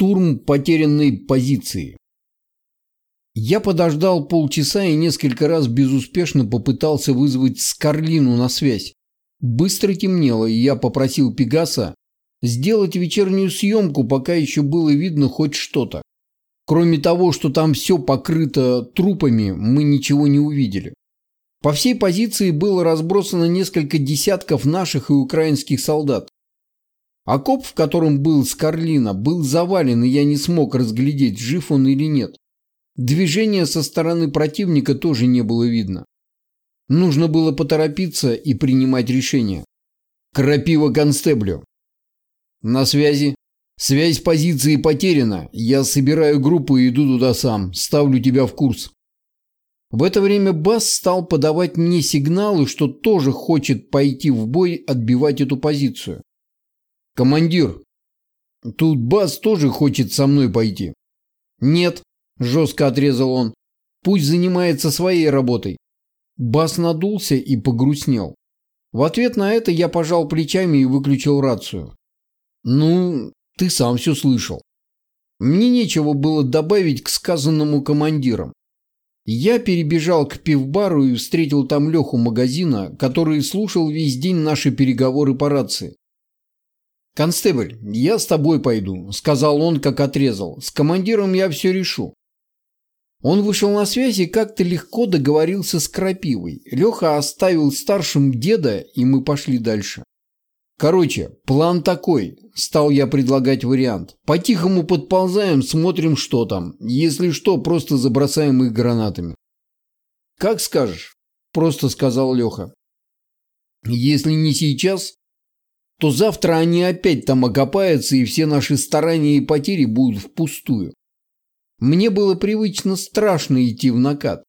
Штурм потерянной позиции. Я подождал полчаса и несколько раз безуспешно попытался вызвать Скарлину на связь. Быстро темнело, и я попросил Пегаса сделать вечернюю съемку, пока еще было видно хоть что-то. Кроме того, что там все покрыто трупами, мы ничего не увидели. По всей позиции было разбросано несколько десятков наших и украинских солдат. Окоп, в котором был Скарлина, был завален, и я не смог разглядеть, жив он или нет. Движения со стороны противника тоже не было видно. Нужно было поторопиться и принимать решение. Крапива констеблю. На связи. Связь позиции потеряна. Я собираю группу и иду туда сам. Ставлю тебя в курс. В это время Бас стал подавать мне сигналы, что тоже хочет пойти в бой отбивать эту позицию. «Командир, тут Бас тоже хочет со мной пойти». «Нет», – жестко отрезал он, – «пусть занимается своей работой». Бас надулся и погрустнел. В ответ на это я пожал плечами и выключил рацию. «Ну, ты сам все слышал». Мне нечего было добавить к сказанному командирам. Я перебежал к пивбару и встретил там Леху магазина, который слушал весь день наши переговоры по рации. «Констебль, я с тобой пойду», — сказал он, как отрезал. «С командиром я все решу». Он вышел на связь и как-то легко договорился с Крапивой. Леха оставил старшим деда, и мы пошли дальше. Короче, план такой, стал я предлагать вариант. По-тихому подползаем, смотрим, что там. Если что, просто забросаем их гранатами. Как скажешь, просто сказал Леха. Если не сейчас, то завтра они опять там окопаются, и все наши старания и потери будут впустую. Мне было привычно страшно идти в накат,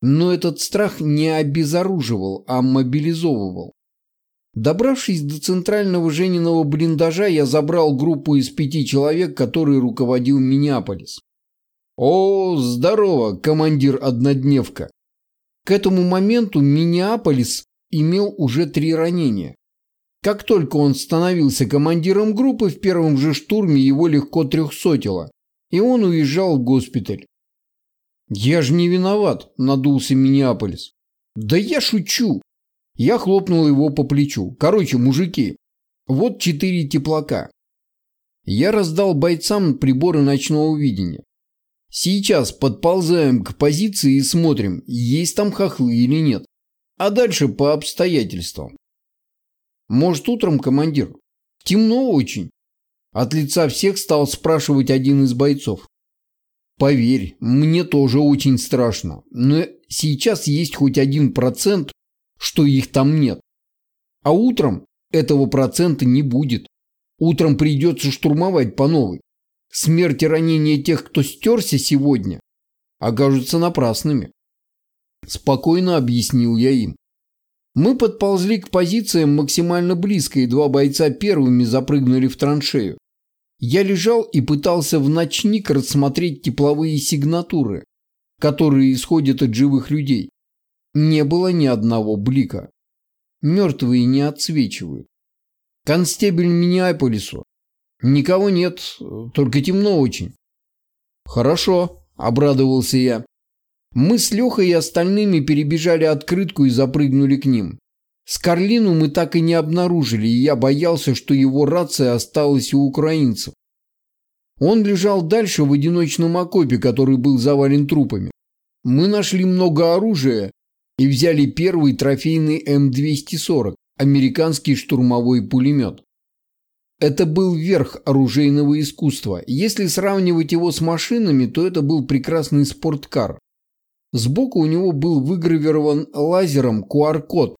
но этот страх не обезоруживал, а мобилизовывал. Добравшись до центрального Жениного блиндажа, я забрал группу из пяти человек, который руководил Миннеаполис. «О, здорово, командир однодневка!» К этому моменту Миннеаполис имел уже три ранения. Как только он становился командиром группы, в первом же штурме его легко трехсотило, и он уезжал в госпиталь. «Я же не виноват», – надулся Миннеаполис. «Да я шучу!» Я хлопнул его по плечу. «Короче, мужики, вот четыре теплака. Я раздал бойцам приборы ночного видения. Сейчас подползаем к позиции и смотрим, есть там хохлы или нет. А дальше по обстоятельствам. Может, утром, командир? Темно очень. От лица всех стал спрашивать один из бойцов. Поверь, мне тоже очень страшно, но сейчас есть хоть один процент, что их там нет. А утром этого процента не будет. Утром придется штурмовать по новой. Смерть и ранения тех, кто стерся сегодня, окажутся напрасными. Спокойно объяснил я им. Мы подползли к позициям максимально близко, и два бойца первыми запрыгнули в траншею. Я лежал и пытался в ночник рассмотреть тепловые сигнатуры, которые исходят от живых людей. Не было ни одного блика. Мертвые не отсвечивают. Констебель Миннеаполису. Никого нет, только темно очень. Хорошо, обрадовался я. Мы с Лехой и остальными перебежали открытку и запрыгнули к ним. Скарлину мы так и не обнаружили, и я боялся, что его рация осталась у украинцев. Он лежал дальше в одиночном окопе, который был завален трупами. Мы нашли много оружия и взяли первый трофейный М240, американский штурмовой пулемет. Это был верх оружейного искусства. Если сравнивать его с машинами, то это был прекрасный спорткар. Сбоку у него был выгравирован лазером QR-код,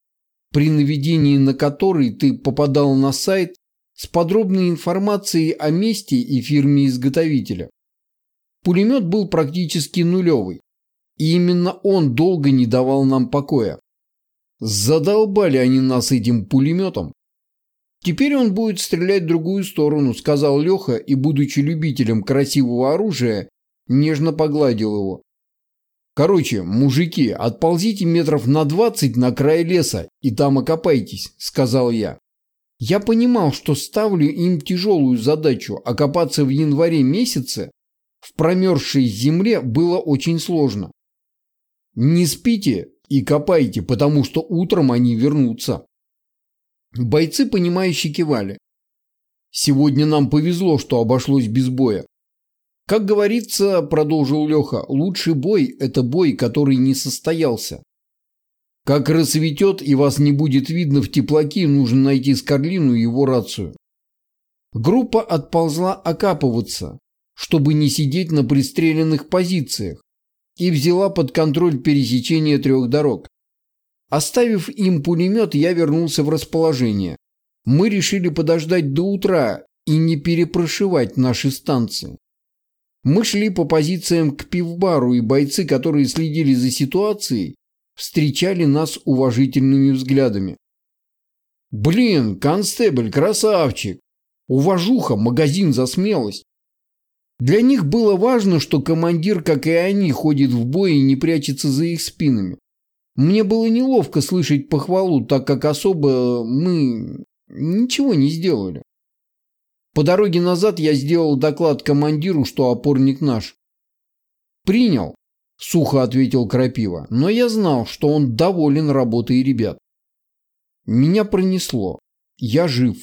при наведении на который ты попадал на сайт с подробной информацией о месте и фирме изготовителя. Пулемет был практически нулевый, и именно он долго не давал нам покоя. Задолбали они нас этим пулеметом. Теперь он будет стрелять в другую сторону, сказал Леха, и, будучи любителем красивого оружия, нежно погладил его. Короче, мужики, отползите метров на двадцать на край леса и там окопайтесь, сказал я. Я понимал, что ставлю им тяжелую задачу, а копаться в январе месяце в промерзшей земле было очень сложно. Не спите и копайте, потому что утром они вернутся. Бойцы, понимающие, кивали. Сегодня нам повезло, что обошлось без боя. Как говорится, продолжил Леха, лучший бой – это бой, который не состоялся. Как рассветет и вас не будет видно в теплаке, нужно найти Скарлину и его рацию. Группа отползла окапываться, чтобы не сидеть на пристреленных позициях, и взяла под контроль пересечение трех дорог. Оставив им пулемет, я вернулся в расположение. Мы решили подождать до утра и не перепрошивать наши станции. Мы шли по позициям к пивбару, и бойцы, которые следили за ситуацией, встречали нас уважительными взглядами. «Блин, констебль, красавчик! Уважуха, магазин за смелость!» Для них было важно, что командир, как и они, ходит в бой и не прячется за их спинами. Мне было неловко слышать похвалу, так как особо мы ничего не сделали. По дороге назад я сделал доклад командиру, что опорник наш. «Принял», – сухо ответил Крапива, но я знал, что он доволен работой ребят. Меня пронесло. Я жив.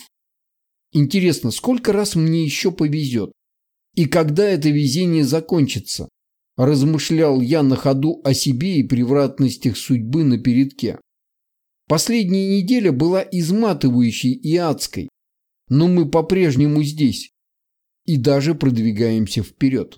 Интересно, сколько раз мне еще повезет? И когда это везение закончится? Размышлял я на ходу о себе и превратностях судьбы на передке. Последняя неделя была изматывающей и адской, но мы по-прежнему здесь и даже продвигаемся вперед.